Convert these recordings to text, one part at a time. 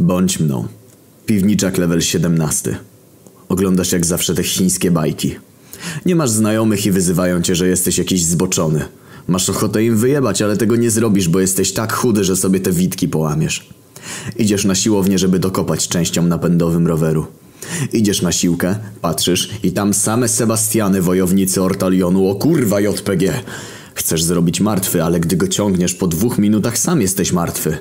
Bądź mną. Piwniczak level 17. Oglądasz jak zawsze te chińskie bajki. Nie masz znajomych i wyzywają cię, że jesteś jakiś zboczony. Masz ochotę im wyjebać, ale tego nie zrobisz, bo jesteś tak chudy, że sobie te witki połamiesz. Idziesz na siłownię, żeby dokopać częścią napędowym roweru. Idziesz na siłkę, patrzysz i tam same Sebastiany, wojownicy Ortalionu, o kurwa JPG. Chcesz zrobić martwy, ale gdy go ciągniesz po dwóch minutach sam jesteś martwy.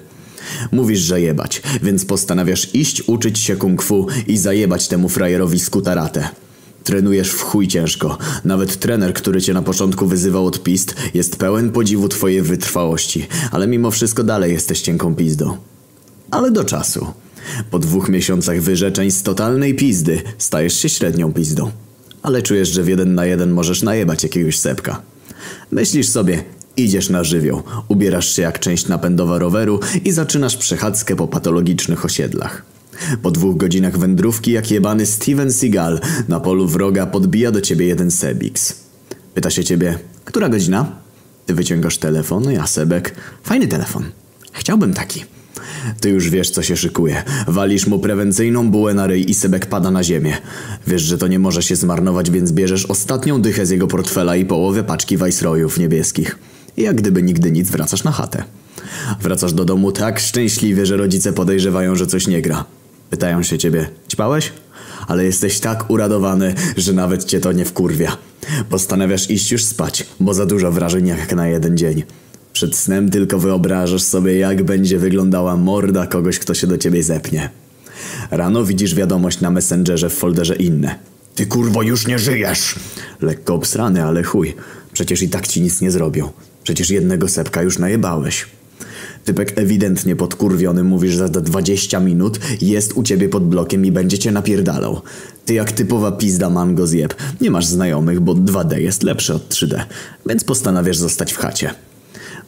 Mówisz, że jebać, więc postanawiasz iść uczyć się kung fu i zajebać temu frajerowi skutaratę. Trenujesz w chuj ciężko. Nawet trener, który cię na początku wyzywał od pist, jest pełen podziwu twojej wytrwałości, ale mimo wszystko dalej jesteś cienką pizdą. Ale do czasu. Po dwóch miesiącach wyrzeczeń z totalnej pizdy stajesz się średnią pizdą. Ale czujesz, że w jeden na jeden możesz najebać jakiegoś sepka. Myślisz sobie, idziesz na żywioł, ubierasz się jak część napędowa roweru i zaczynasz przechadzkę po patologicznych osiedlach. Po dwóch godzinach wędrówki jak jebany Steven Seagal na polu wroga podbija do ciebie jeden Sebix. Pyta się ciebie, która godzina? Ty wyciągasz telefon, ja Sebek. Fajny telefon. Chciałbym taki. Ty już wiesz, co się szykuje. Walisz mu prewencyjną bułę na ryj i Sebek pada na ziemię. Wiesz, że to nie może się zmarnować, więc bierzesz ostatnią dychę z jego portfela i połowę paczki Viceroyów niebieskich. Jak gdyby nigdy nic wracasz na chatę. Wracasz do domu tak szczęśliwie, że rodzice podejrzewają, że coś nie gra. Pytają się ciebie, ćpałeś? Ale jesteś tak uradowany, że nawet cię to nie wkurwia. Postanawiasz iść już spać, bo za dużo wrażeń jak na jeden dzień. Przed snem tylko wyobrażasz sobie, jak będzie wyglądała morda kogoś, kto się do ciebie zepnie. Rano widzisz wiadomość na Messengerze w folderze inne. Ty kurwo już nie żyjesz! Lekko obsrany, ale chuj. Przecież i tak ci nic nie zrobią. Przecież jednego sepka już najebałeś. Typek ewidentnie podkurwiony mówisz, że za 20 minut jest u ciebie pod blokiem i będzie cię napierdalał. Ty jak typowa pizda mango zjeb. Nie masz znajomych, bo 2D jest lepsze od 3D. Więc postanawiasz zostać w chacie.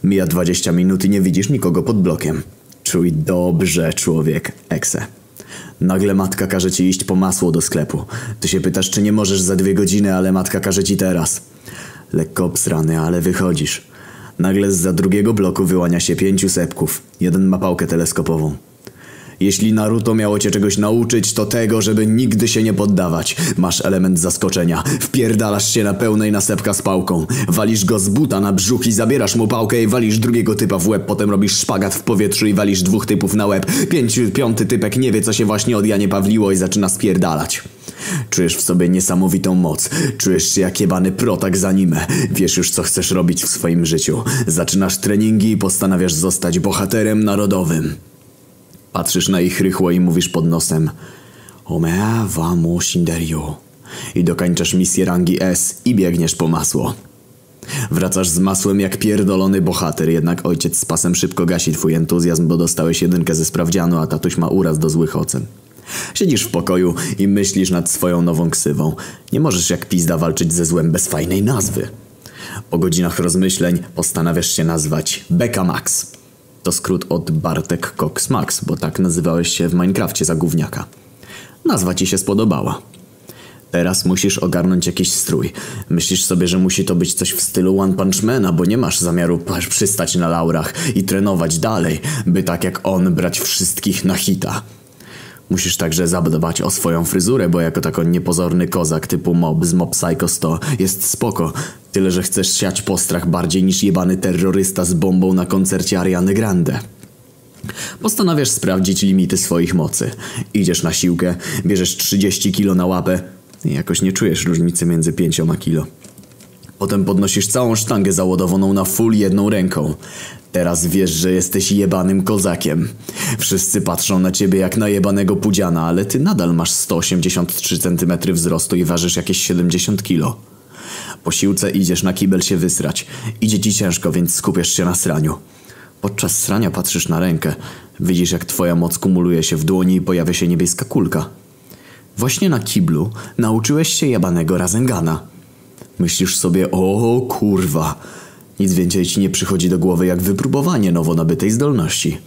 Mija 20 minut i nie widzisz nikogo pod blokiem. Czuj dobrze, człowiek. Ekse. Nagle matka każe ci iść po masło do sklepu. Ty się pytasz, czy nie możesz za dwie godziny, ale matka każe ci teraz. Lekko obsrany, ale wychodzisz. Nagle z za drugiego bloku wyłania się pięciu sepków. Jeden ma pałkę teleskopową. Jeśli Naruto miało cię czegoś nauczyć, to tego, żeby nigdy się nie poddawać. Masz element zaskoczenia. Wpierdalasz się na pełnej nasepka z pałką. Walisz go z buta na brzuch i zabierasz mu pałkę i walisz drugiego typa w łeb. Potem robisz szpagat w powietrzu i walisz dwóch typów na łeb. Pięciu, piąty typek nie wie, co się właśnie od Janie Pawliło i zaczyna spierdalać. Czujesz w sobie niesamowitą moc. Czujesz się jak jebany protak za anime. Wiesz już, co chcesz robić w swoim życiu. Zaczynasz treningi i postanawiasz zostać bohaterem narodowym. Patrzysz na ich rychło i mówisz pod nosem Omea vamo shinderio. I dokańczasz misję rangi S i biegniesz po masło. Wracasz z masłem jak pierdolony bohater, jednak ojciec z pasem szybko gasi twój entuzjazm, bo dostałeś jedynkę ze sprawdzianu, a tatuś ma uraz do złych ocen. Siedzisz w pokoju i myślisz nad swoją nową ksywą. Nie możesz jak pizda walczyć ze złem bez fajnej nazwy. Po godzinach rozmyśleń postanawiasz się nazwać Beka Max. To skrót od Bartek Cox Max, bo tak nazywałeś się w Minecrafcie za gówniaka. Nazwa ci się spodobała. Teraz musisz ogarnąć jakiś strój. Myślisz sobie, że musi to być coś w stylu One Punch Mana, bo nie masz zamiaru przystać na laurach i trenować dalej, by tak jak on brać wszystkich na hita. Musisz także zadbać o swoją fryzurę, bo jako taki niepozorny kozak typu mob z Mob Psycho 100 jest spoko. Tyle, że chcesz siać postrach bardziej niż jebany terrorysta z bombą na koncercie Ariany Grande. Postanawiasz sprawdzić limity swoich mocy. Idziesz na siłkę, bierzesz 30 kilo na łapę i jakoś nie czujesz różnicy między 5 kilo. Potem podnosisz całą sztangę załadowaną na full jedną ręką. Teraz wiesz, że jesteś jebanym kozakiem. Wszyscy patrzą na ciebie jak na jebanego pudziana, ale ty nadal masz 183 cm wzrostu i ważysz jakieś 70 kilo. Po siłce idziesz na kibel się wysrać. Idzie ci ciężko, więc skupiasz się na sraniu. Podczas srania patrzysz na rękę. Widzisz jak twoja moc kumuluje się w dłoni i pojawia się niebieska kulka. Właśnie na kiblu nauczyłeś się jebanego Razengana. Myślisz sobie, o kurwa, nic więcej ci nie przychodzi do głowy jak wypróbowanie nowo nabytej zdolności.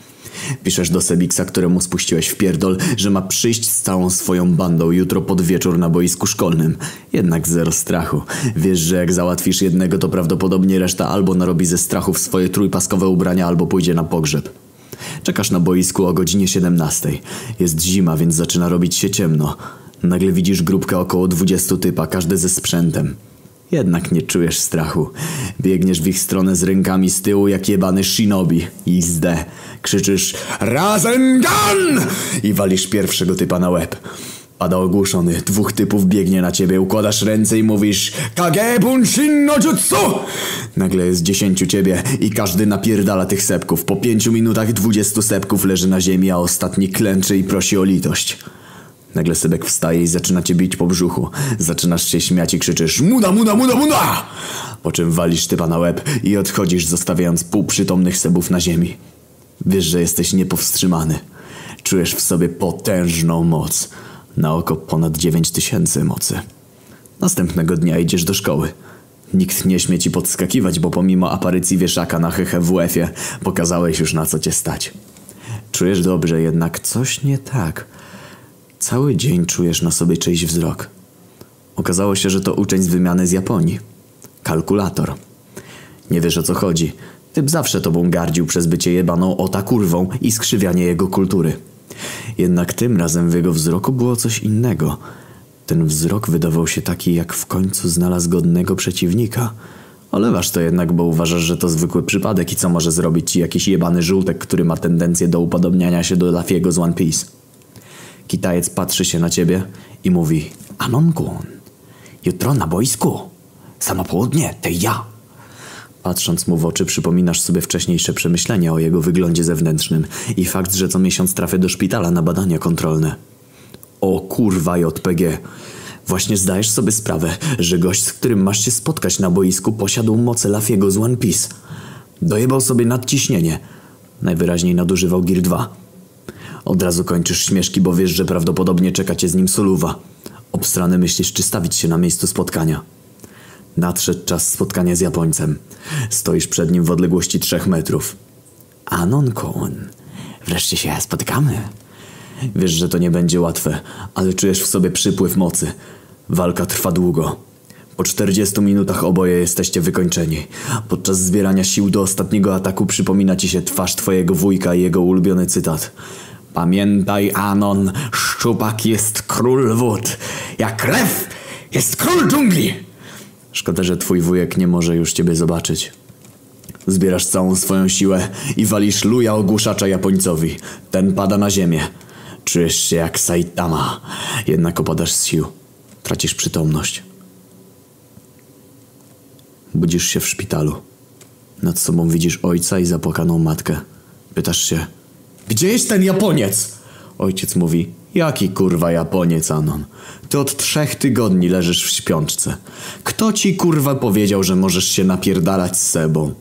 Piszesz do Sebiksa, któremu spuściłeś w pierdol, że ma przyjść z całą swoją bandą jutro pod wieczór na boisku szkolnym. Jednak zero strachu. Wiesz, że jak załatwisz jednego, to prawdopodobnie reszta albo narobi ze strachu w swoje trójpaskowe ubrania, albo pójdzie na pogrzeb. Czekasz na boisku o godzinie 17. Jest zima, więc zaczyna robić się ciemno. Nagle widzisz grupkę około 20 typa, każdy ze sprzętem. Jednak nie czujesz strachu. Biegniesz w ich stronę z rękami z tyłu jak jebany shinobi. Zde. Krzyczysz Rasengan! I walisz pierwszego typa na łeb. Pada ogłuszony, dwóch typów biegnie na ciebie, układasz ręce i mówisz Kage bunshin jutsu! Nagle jest dziesięciu ciebie i każdy napierdala tych sepków. Po pięciu minutach dwudziestu sepków leży na ziemi, a ostatni klęczy i prosi o litość. Nagle Sebek wstaje i zaczyna cię bić po brzuchu. Zaczynasz się śmiać i krzyczysz Muda, muda, muda, muda! Po czym walisz typa na łeb i odchodzisz, zostawiając półprzytomnych Sebów na ziemi. Wiesz, że jesteś niepowstrzymany. Czujesz w sobie potężną moc. Na oko ponad dziewięć tysięcy mocy. Następnego dnia idziesz do szkoły. Nikt nie śmie ci podskakiwać, bo pomimo aparycji wieszaka na HHWF-ie pokazałeś już na co cię stać. Czujesz dobrze, jednak coś nie tak. Cały dzień czujesz na sobie czyjś wzrok. Okazało się, że to uczeń z wymiany z Japonii. Kalkulator. Nie wiesz o co chodzi. Typ zawsze tobą gardził przez bycie jebaną ota kurwą i skrzywianie jego kultury. Jednak tym razem w jego wzroku było coś innego. Ten wzrok wydawał się taki, jak w końcu znalazł godnego przeciwnika. Olewasz to jednak, bo uważasz, że to zwykły przypadek i co może zrobić ci jakiś jebany żółtek, który ma tendencję do upodobniania się do Lafiego z One Piece. Kitajec patrzy się na ciebie i mówi Anon-kun, jutro na boisku. Samo południe, to ja. Patrząc mu w oczy, przypominasz sobie wcześniejsze przemyślenia o jego wyglądzie zewnętrznym i fakt, że co miesiąc trafię do szpitala na badania kontrolne. O kurwa JPG. Właśnie zdajesz sobie sprawę, że gość, z którym masz się spotkać na boisku, posiadł moce Lafiego z One Piece. Dojebał sobie nadciśnienie. Najwyraźniej nadużywał Gear 2. Od razu kończysz śmieszki, bo wiesz, że prawdopodobnie czeka cię z nim soluwa. Obstrany myślisz, czy stawić się na miejscu spotkania. Nadszedł czas spotkania z Japońcem. Stoisz przed nim w odległości trzech metrów. Anon-kun, wreszcie się spotykamy. Wiesz, że to nie będzie łatwe, ale czujesz w sobie przypływ mocy. Walka trwa długo. Po 40 minutach oboje jesteście wykończeni. Podczas zbierania sił do ostatniego ataku przypomina ci się twarz twojego wujka i jego ulubiony cytat. Pamiętaj, Anon, szczupak jest król wód. Jak lew jest król dżungli. Szkoda, że twój wujek nie może już ciebie zobaczyć. Zbierasz całą swoją siłę i walisz luja ogłuszacza Japońcowi. Ten pada na ziemię. Czujesz się jak Saitama, jednak opadasz z sił. Tracisz przytomność. Budzisz się w szpitalu. Nad sobą widzisz ojca i zapłakaną matkę. Pytasz się, gdzie jest ten Japoniec? Ojciec mówi, jaki kurwa Japoniec, Anon? Ty od trzech tygodni leżysz w śpiączce. Kto ci kurwa powiedział, że możesz się napierdalać z sebą?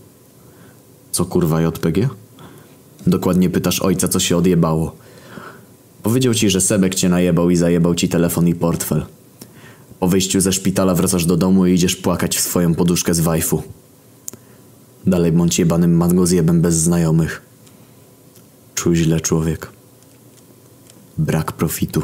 Co kurwa JPG? Dokładnie pytasz ojca, co się odjebało. Powiedział ci, że Sebek cię najebał i zajebał ci telefon i portfel. Po wyjściu ze szpitala wracasz do domu i idziesz płakać w swoją poduszkę z wajfu. Dalej bądź jebanym mangozjebem bez znajomych. Czuj źle człowiek. Brak profitu.